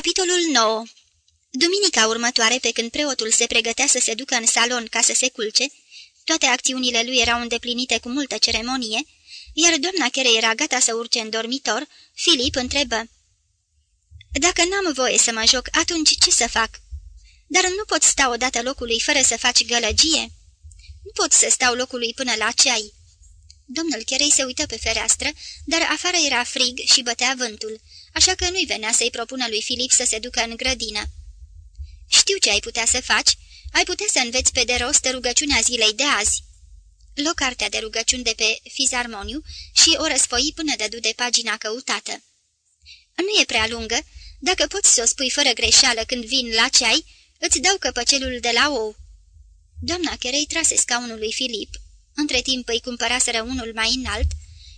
Capitolul 9 Duminica următoare, pe când preotul se pregătea să se ducă în salon ca să se culce, toate acțiunile lui erau îndeplinite cu multă ceremonie, iar doamna care era gata să urce în dormitor, Filip întrebă. Dacă n-am voie să mă joc, atunci ce să fac? Dar nu pot sta odată locului fără să faci gălăgie? Nu pot să stau locului până la ceai." Domnul Cherei se uită pe fereastră, dar afară era frig și bătea vântul așa că nu-i venea să-i propună lui Filip să se ducă în grădină. Știu ce ai putea să faci, ai putea să înveți pe de rost rugăciunea zilei de azi." Lua cartea de rugăciuni de pe fizarmoniu și o răsfoi până dădu de pagina căutată. Nu e prea lungă, dacă poți să o spui fără greșeală când vin la ceai, îți dau căpăcelul de la ou." Doamna Cherei trase scaunul lui Filip. Între timp îi cumpăraseră unul mai înalt,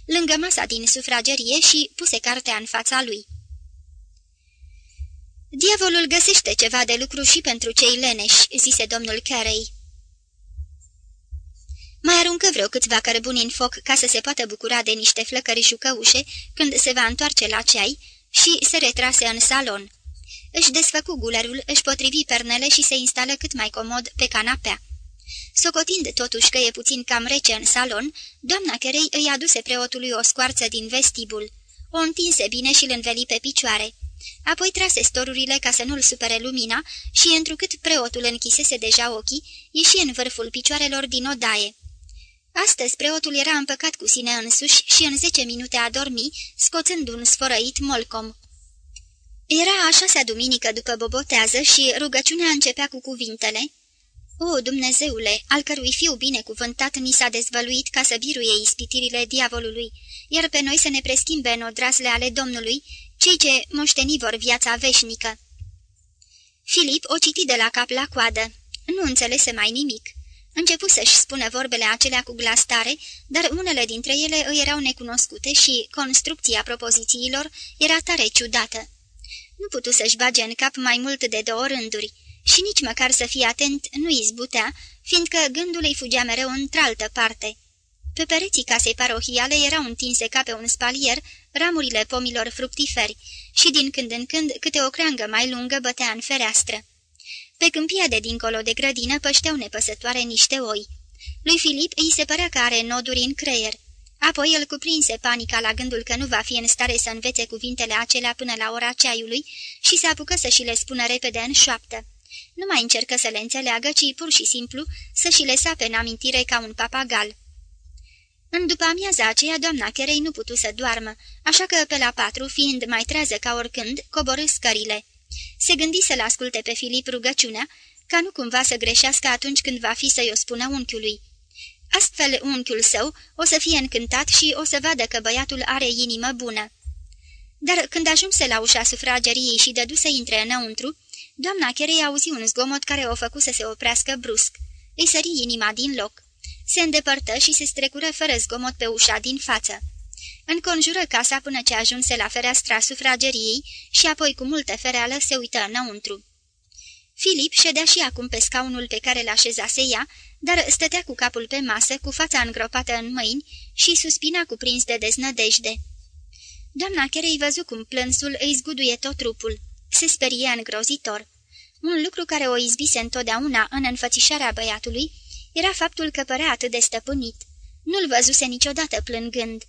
lângă masa din sufragerie și puse cartea în fața lui. Diavolul găsește ceva de lucru și pentru cei leneși," zise domnul Carey. Mai aruncă vreo câțiva cărbuni în foc ca să se poată bucura de niște flăcări jucăușe când se va întoarce la ceai și se retrase în salon. Își desfăcu gulerul, își potrivi pernele și se instală cât mai comod pe canapea. Socotind totuși că e puțin cam rece în salon, doamna Cherei îi aduse preotului o scoarță din vestibul. O întinse bine și îl înveli pe picioare. Apoi trase storurile ca să nu-l supere lumina și, întrucât preotul închisese deja ochii, ieși în vârful picioarelor din odaie. Astăzi preotul era împăcat cu sine însuși și în zece minute a dormi, scoțând un sfărăit molcom. Era a șasea duminică după bobotează și rugăciunea începea cu cuvintele o, Dumnezeule, al cărui fiu binecuvântat ni s-a dezvăluit ca să biruie ispitirile diavolului, iar pe noi să ne preschimbe în odrasle ale Domnului, cei ce moșteni vor viața veșnică. Filip o citi de la cap la coadă. Nu înțelese mai nimic. Începu să-și spună vorbele acelea cu glas tare, dar unele dintre ele îi erau necunoscute și construcția propozițiilor era tare ciudată. Nu putu să-și bage în cap mai mult de două rânduri și nici măcar să fie atent nu izbutea, fiindcă gândul îi fugea mereu într-altă parte. Pe pereții casei parohiale erau întinse ca pe un spalier ramurile pomilor fructiferi și din când în când câte o creangă mai lungă bătea în fereastră. Pe câmpia de dincolo de grădină pășteau nepăsătoare niște oi. Lui Filip îi se părea că are noduri în creier. Apoi îl cuprinse panica la gândul că nu va fi în stare să învețe cuvintele acelea până la ora ceaiului și se apucă să și le spună repede în șoaptă. Nu mai încercă să le înțeleagă, ci pur și simplu să și le sape în amintire ca un papagal. În după amiaza aceea, doamna Cherei nu putu să doarmă, așa că pe la patru, fiind mai trează ca oricând, coborâ scările. Se gândi să-l asculte pe Filip rugăciunea, ca nu cumva să greșească atunci când va fi să-i o spună unchiului. Astfel, unchiul său o să fie încântat și o să vadă că băiatul are inimă bună. Dar când ajunse la ușa sufrageriei și dădu să intre înăuntru, Doamna Cherei auzi un zgomot care o făcu să se oprească brusc. Îi sări inima din loc. Se îndepărtă și se strecură fără zgomot pe ușa din față. Înconjură casa până ce ajunse la fereastra sufrageriei și apoi cu multă fereală se uită înăuntru. Filip ședea și acum pe scaunul pe care l-așezase ea, dar stătea cu capul pe masă, cu fața îngropată în mâini și suspina cuprins de deznădejde. Doamna Cherei văzu cum plânsul îi zguduie tot trupul. Se sperie îngrozitor. Un lucru care o izbise întotdeauna în înfățișarea băiatului era faptul că părea atât de stăpânit. Nu-l văzuse niciodată plângând.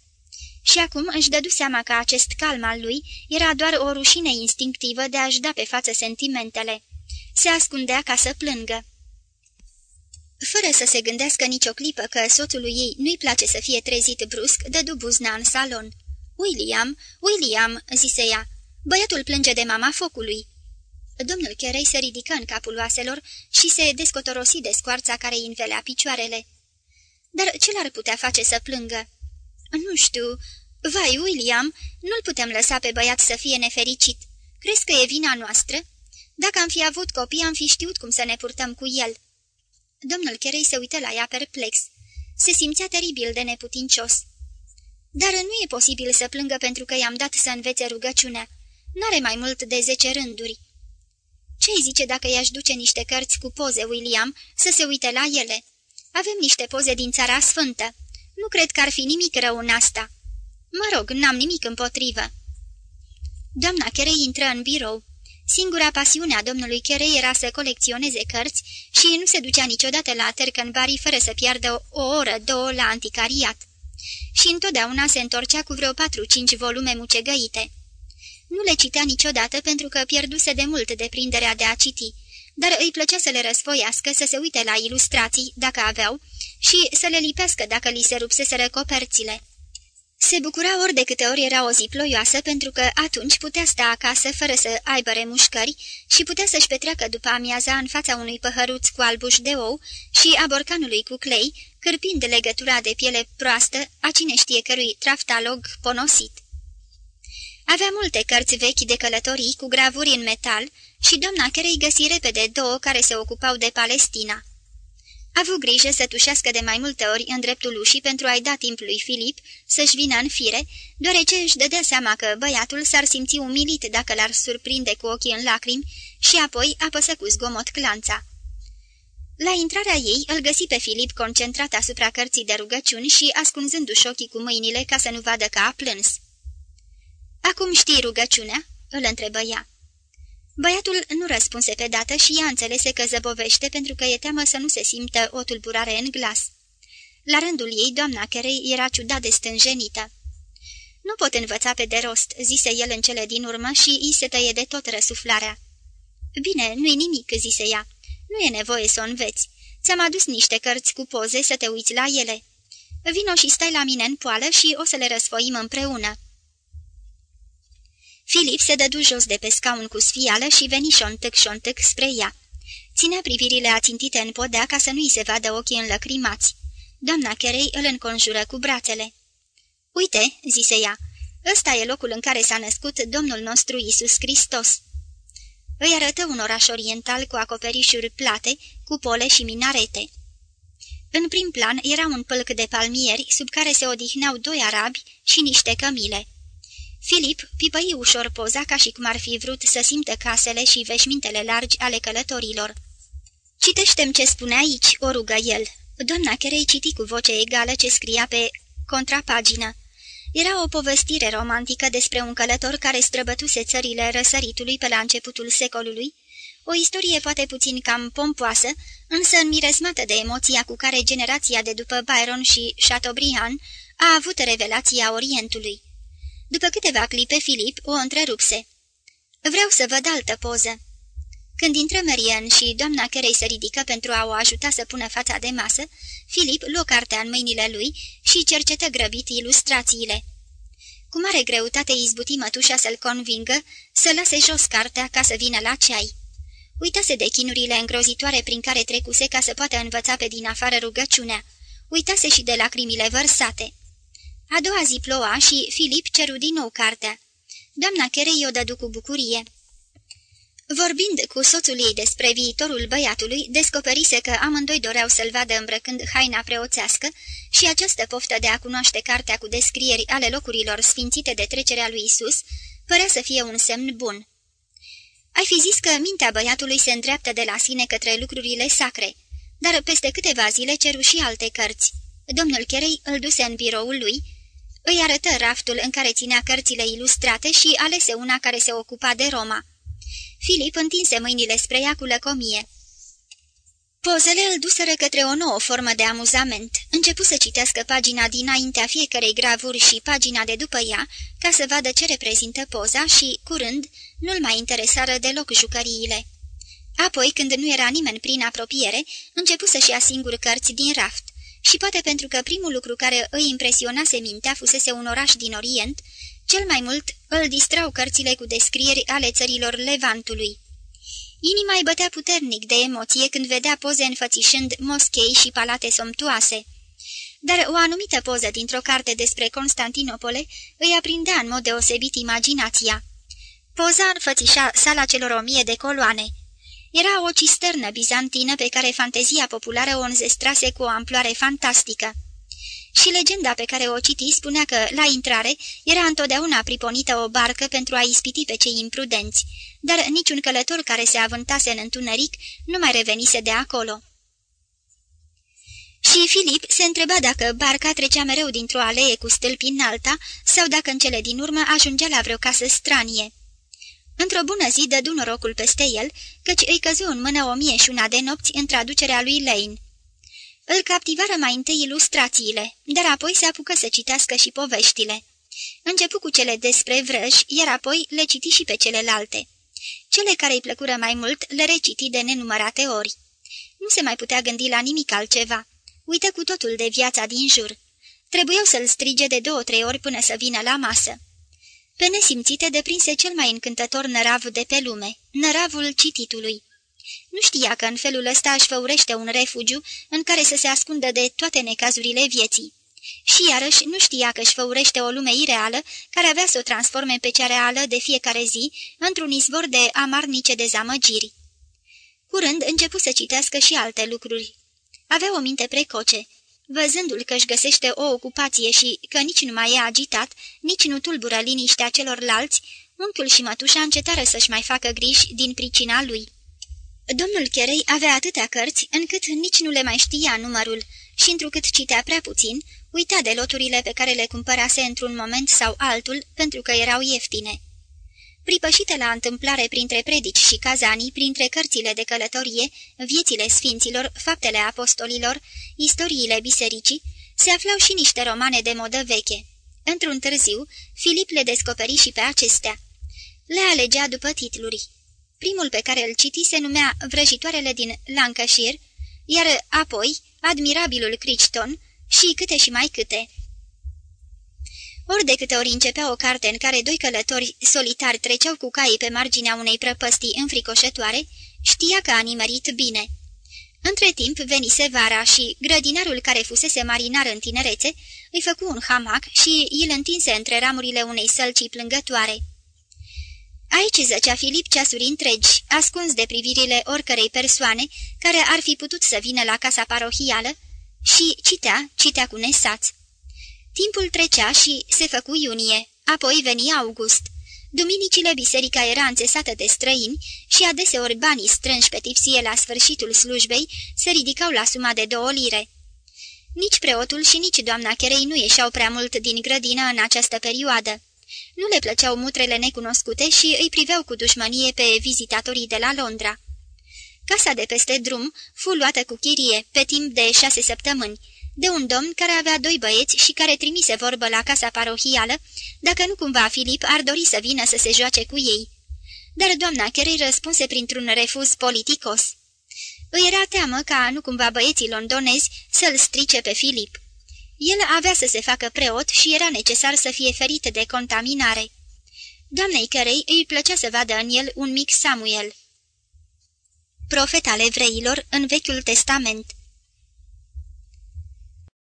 Și acum își dădu seama că acest calm al lui era doar o rușine instinctivă de a-și da pe față sentimentele. Se ascundea ca să plângă. Fără să se gândească nicio clipă că soțului ei nu-i place să fie trezit brusc, dădu buzna în salon. William, William," zise ea, Băiatul plânge de mama focului." Domnul Cherei se ridică în capul oaselor și se descotorosi de scoarța care îi învelea picioarele. Dar ce l-ar putea face să plângă?" Nu știu. Vai, William, nu-l putem lăsa pe băiat să fie nefericit. Crezi că e vina noastră? Dacă am fi avut copii, am fi știut cum să ne purtăm cu el." Domnul Cherei se uită la ea perplex. Se simțea teribil de neputincios. Dar nu e posibil să plângă pentru că i-am dat să învețe rugăciunea. N-are mai mult de zece rânduri. Ce-i zice dacă i-aș duce niște cărți cu poze, William, să se uite la ele? Avem niște poze din țara sfântă. Nu cred că ar fi nimic rău în asta. Mă rog, n-am nimic împotrivă. Doamna Cherei intră în birou. Singura pasiune a domnului Carey era să colecționeze cărți și nu se ducea niciodată la Tercanbury fără să piardă o oră, două la anticariat. Și întotdeauna se întorcea cu vreo patru-cinci volume mucegăite. Nu le citea niciodată pentru că pierduse de mult deprinderea de a citi, dar îi plăcea să le răsfoiască, să se uite la ilustrații, dacă aveau, și să le lipească dacă li se rupseseră coperțile. Se bucura ori de câte ori era o zi ploioasă, pentru că atunci putea sta acasă fără să aibă remușcări și putea să-și petreacă după amiaza în fața unui păhăruț cu albuș de ou și a borcanului cu clei, cârpind legătura de piele proastă a cine știe cărui traftalog ponosit. Avea multe cărți vechi de călătorii cu gravuri în metal și doamna Carey găsi repede două care se ocupau de Palestina. A avut grijă să tușească de mai multe ori în dreptul ușii pentru a-i da timp lui Filip să-și vină în fire, deoarece își dădea seama că băiatul s-ar simți umilit dacă l-ar surprinde cu ochii în lacrimi și apoi apăsă cu zgomot clanța. La intrarea ei îl găsi pe Filip concentrat asupra cărții de rugăciuni și ascunzându-și ochii cu mâinile ca să nu vadă că a plâns. Acum știi rugăciunea?" îl întrebă ea. Băiatul nu răspunse pe dată și ea înțelese că zăbovește pentru că e teamă să nu se simtă o tulburare în glas. La rândul ei, doamna Carey era ciudat de stânjenită. Nu pot învăța pe de rost," zise el în cele din urmă și îi se tăie de tot răsuflarea. Bine, nu-i nimic," zise ea. Nu e nevoie să o înveți. Ți-am adus niște cărți cu poze să te uiți la ele. Vino și stai la mine în poală și o să le răsfoim împreună." Filip se dădu jos de pe scaun cu sfială și veni șontâc-șontâc spre ea. Ținea privirile ațintite în podea ca să nu-i se vadă ochii înlăcrimați. Doamna Cherei îl înconjură cu brațele. Uite," zise ea, ăsta e locul în care s-a născut Domnul nostru Isus Hristos." Îi arătă un oraș oriental cu acoperișuri plate, cupole și minarete. În prim plan era un pâlc de palmieri sub care se odihneau doi arabi și niște cămile. Filip pipăi ușor poza ca și cum ar fi vrut să simtă casele și veșmintele largi ale călătorilor. Citește-mi ce spune aici," o rugă el. Doamna Cherei citi cu voce egală ce scria pe contrapagină. Era o povestire romantică despre un călător care străbătuse țările răsăritului pe la începutul secolului, o istorie poate puțin cam pompoasă, însă înmiresmată de emoția cu care generația de după Byron și Chateaubriand a avut revelația Orientului. După câteva clipe, Filip o întrerupse. Vreau să văd altă poză." Când intră Marian și doamna cărei se ridică pentru a o ajuta să pună fața de masă, Filip luă cartea în mâinile lui și cercetă grăbit ilustrațiile. Cu mare greutate izbuti mătușa să-l convingă să lase jos cartea ca să vină la ceai. Uitase de chinurile îngrozitoare prin care trecuse ca să poată învăța pe din afară rugăciunea. Uitase și de lacrimile vărsate. A doua zi ploua și Filip ceru din nou cartea. Doamna Cherei o dădu cu bucurie. Vorbind cu soțul ei despre viitorul băiatului, descoperise că amândoi doreau să-l vadă îmbrăcând haina preoțească și această poftă de a cunoaște cartea cu descrieri ale locurilor sfințite de trecerea lui Isus părea să fie un semn bun. Ai fi zis că mintea băiatului se îndreaptă de la sine către lucrurile sacre, dar peste câteva zile ceru și alte cărți. Domnul Cherei îl duse în biroul lui, îi arătă raftul în care ținea cărțile ilustrate și alese una care se ocupa de Roma. Filip întinse mâinile spre ea cu lăcomie. Pozele îl duseră către o nouă formă de amuzament. Începu să citească pagina dinaintea fiecarei gravuri și pagina de după ea, ca să vadă ce reprezintă poza și, curând, nu-l mai interesară deloc jucăriile. Apoi, când nu era nimeni prin apropiere, începu să-și ia singur cărți din raft și poate pentru că primul lucru care îi impresionase mintea fusese un oraș din Orient, cel mai mult îl distrau cărțile cu descrieri ale țărilor Levantului. Inima îi bătea puternic de emoție când vedea poze înfățișând moschei și palate somptuoase. Dar o anumită poză dintr-o carte despre Constantinopole îi aprindea în mod deosebit imaginația. Poza înfățișa sala celor o mie de coloane, era o cisternă bizantină pe care fantezia populară o înzestrase cu o amploare fantastică. Și legenda pe care o citi spunea că, la intrare, era întotdeauna priponită o barcă pentru a ispiti pe cei imprudenți, dar niciun călător care se avântase în întuneric nu mai revenise de acolo. Și Filip se întreba dacă barca trecea mereu dintr-o alee cu stâlpi în alta sau dacă în cele din urmă ajungea la vreo casă stranie. Într-o bună zi dădu norocul peste el, căci îi căzu în mână o mie și una de nopți în traducerea lui Lane. Îl captivară mai întâi ilustrațiile, dar apoi se apucă să citească și poveștile. Începu cu cele despre vrăji, iar apoi le citi și pe celelalte. Cele care îi plăcură mai mult le reciti de nenumărate ori. Nu se mai putea gândi la nimic altceva. Uită cu totul de viața din jur. Trebuiau să-l strige de două-trei ori până să vină la masă. Pe nesimțite deprinse cel mai încântător nărav de pe lume, năravul cititului. Nu știa că în felul ăsta își făurește un refugiu în care să se ascundă de toate necazurile vieții. Și iarăși nu știa că își făurește o lume ireală care avea să o transforme pe cea reală de fiecare zi într-un izvor de amarnice dezamăgiri. Curând începu să citească și alte lucruri. Avea o minte precoce. Văzându-l că își găsește o ocupație și că nici nu mai e agitat, nici nu tulbură liniștea celorlalți, unchiul și mătușa încetară să-și mai facă griji din pricina lui. Domnul Cherei avea atâtea cărți încât nici nu le mai știa numărul și întrucât citea prea puțin, uita de loturile pe care le cumpărase într-un moment sau altul pentru că erau ieftine. Pripășite la întâmplare printre predici și cazanii, printre cărțile de călătorie, viețile sfinților, faptele apostolilor, istoriile bisericii, se aflau și niște romane de modă veche. Într-un târziu, Filip le descoperi și pe acestea. Le alegea după titluri. Primul pe care îl citi se numea Vrăjitoarele din Lancashire, iar apoi Admirabilul Crichton și câte și mai câte. Ori de câte ori începea o carte în care doi călători solitari treceau cu caii pe marginea unei prăpăstii înfricoșătoare, știa că a nimerit bine. Între timp venise vara și grădinarul care fusese marinar în tinerețe îi făcu un hamac și îl întinse între ramurile unei sălcii plângătoare. Aici zăcea Filip ceasuri întregi, ascuns de privirile oricărei persoane care ar fi putut să vină la casa parohială și citea, citea cu nesaț. Timpul trecea și se făcu iunie, apoi veni august. Duminicile biserica era înțesată de străini și adeseori banii strânși pe tipsie la sfârșitul slujbei se ridicau la suma de două lire. Nici preotul și nici doamna Cherei nu ieșeau prea mult din grădină în această perioadă. Nu le plăceau mutrele necunoscute și îi priveau cu dușmănie pe vizitatorii de la Londra. Casa de peste drum fu luată cu chirie pe timp de șase săptămâni, de un domn care avea doi băieți și care trimise vorbă la casa parohială, dacă nu cumva Filip ar dori să vină să se joace cu ei. Dar doamna Carey răspunse printr-un refuz politicos. Îi era teamă ca nu cumva băieții londonezi să-l strice pe Filip. El avea să se facă preot și era necesar să fie ferit de contaminare. Doamnei Carey îi plăcea să vadă în el un mic Samuel. Profet al evreilor în Vechiul Testament